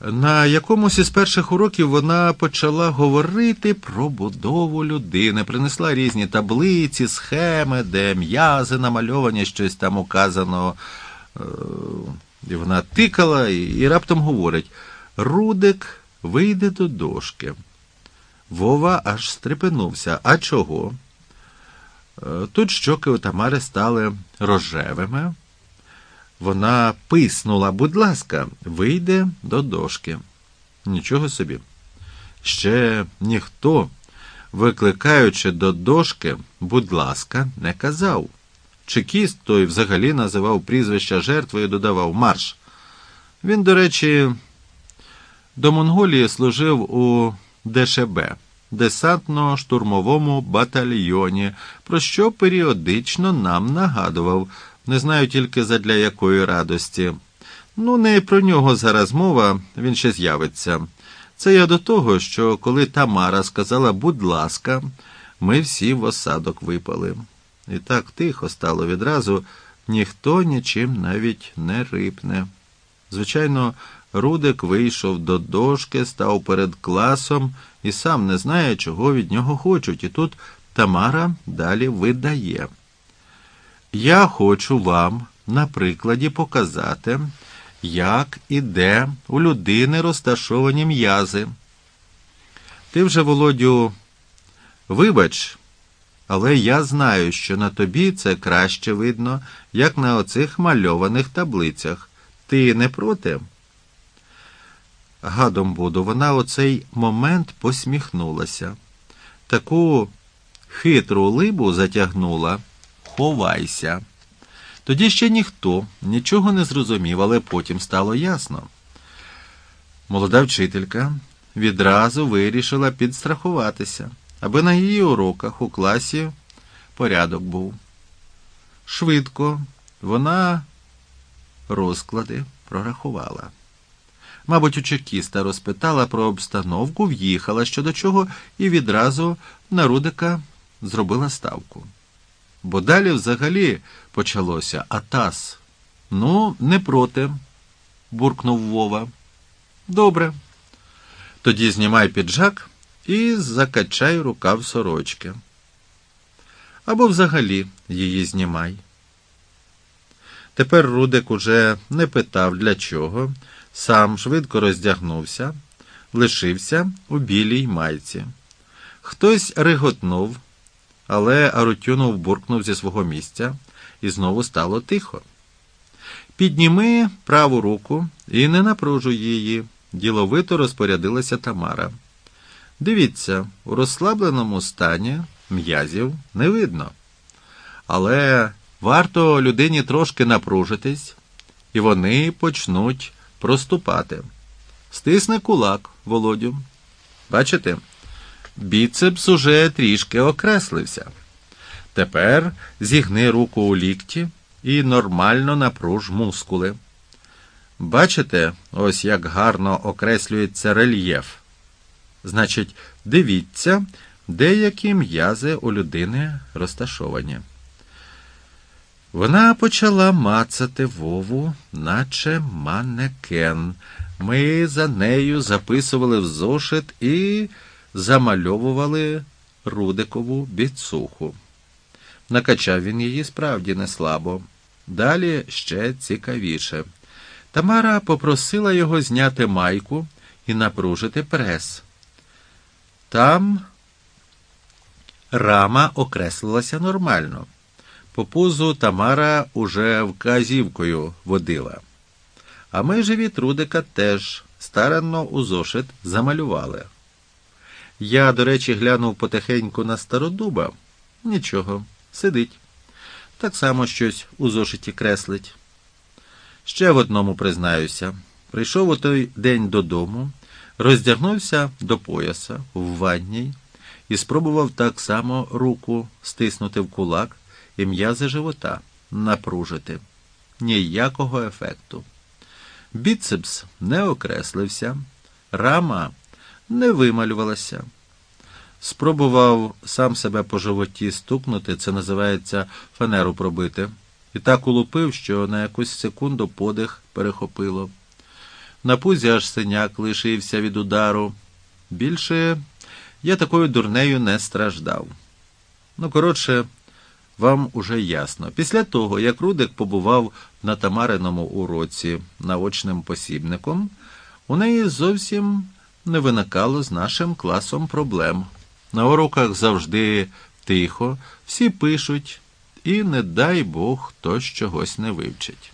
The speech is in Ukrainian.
На якомусь із перших уроків вона почала говорити про будову людини, принесла різні таблиці, схеми, де м'язи намальовані, щось там указано. Е, І вона тикала і, раптом говорить: Рудик вийде до дошки. Вова аж стрепенувся. А чого? Е, Тут щоки у Тамари стали рожевими. Вона писнула, будь ласка, вийде до дошки. Нічого собі. Ще ніхто, викликаючи до дошки, будь ласка, не казав. Чекіст той взагалі називав прізвища жертви і додавав марш. Він, до речі, до Монголії служив у ДШБ десантно-штурмовому батальйоні, про що періодично нам нагадував. Не знаю тільки задля якої радості. Ну, не про нього зараз мова, він ще з'явиться. Це я до того, що коли Тамара сказала, будь ласка, ми всі в осадок випали. І так тихо стало відразу, ніхто нічим навіть не рипне. Звичайно, Рудик вийшов до дошки, став перед класом і сам не знає, чого від нього хочуть. І тут Тамара далі видає. Я хочу вам на прикладі показати, як і де у людини розташовані м'язи. Ти вже, Володю, вибач, але я знаю, що на тобі це краще видно, як на оцих мальованих таблицях. Ти не проти? Гадом буду, вона у цей момент посміхнулася. Таку хитру либу затягнула. Ховайся. Тоді ще ніхто нічого не зрозумів, але потім стало ясно. Молода вчителька відразу вирішила підстрахуватися, аби на її уроках у класі порядок був. Швидко вона розклади прорахувала. Мабуть, у чекіста розпитала про обстановку, в'їхала щодо чого і відразу на Рудика зробила ставку. Бо далі взагалі почалося Атас. Ну, не проти, буркнув Вова. Добре. Тоді знімай піджак і закачай рукав сорочки. Або взагалі її знімай. Тепер Рудик уже не питав для чого, сам швидко роздягнувся, лишився у білій майці. Хтось реготнув але Арутюнов буркнув зі свого місця, і знову стало тихо. Підніми праву руку і не напружуй її, діловито розпорядилася Тамара. Дивіться, у розслабленому стані м'язів не видно. Але варто людині трошки напружитись, і вони почнуть проступати. Стисне кулак, Володю. Бачите? Біцепс уже трішки окреслився. Тепер зігни руку у лікті і нормально напруж мускули. Бачите, ось як гарно окреслюється рельєф. Значить, дивіться, деякі м'язи у людини розташовані. Вона почала мацати Вову, наче манекен. Ми за нею записували в зошит і замальовували Рудикову біцуху. Накачав він її справді не слабо. Далі ще цікавіше. Тамара попросила його зняти майку і напружити прес. Там рама окреслилася нормально. По пузу Тамара уже вказівкою водила. А ми живіт Рудика теж старанно у зошит замалювали. Я, до речі, глянув потихеньку на стародуба. Нічого, сидить. Так само щось у зошиті креслить. Ще в одному признаюся. Прийшов у той день додому, роздягнувся до пояса в ванній і спробував так само руку стиснути в кулак і м'язи живота напружити. Ніякого ефекту. Біцепс не окреслився, рама не вималювалася. Спробував сам себе по животі стукнути, це називається фанеру пробити, і так улупив, що на якусь секунду подих перехопило. На пузі аж синяк лишився від удару. Більше я такою дурнею не страждав. Ну, коротше, вам уже ясно. Після того, як Рудик побував на Тамариному уроці наочним посібником, у неї зовсім не виникало з нашим класом проблем. На уроках завжди тихо, всі пишуть, і не дай Бог хтось чогось не вивчить.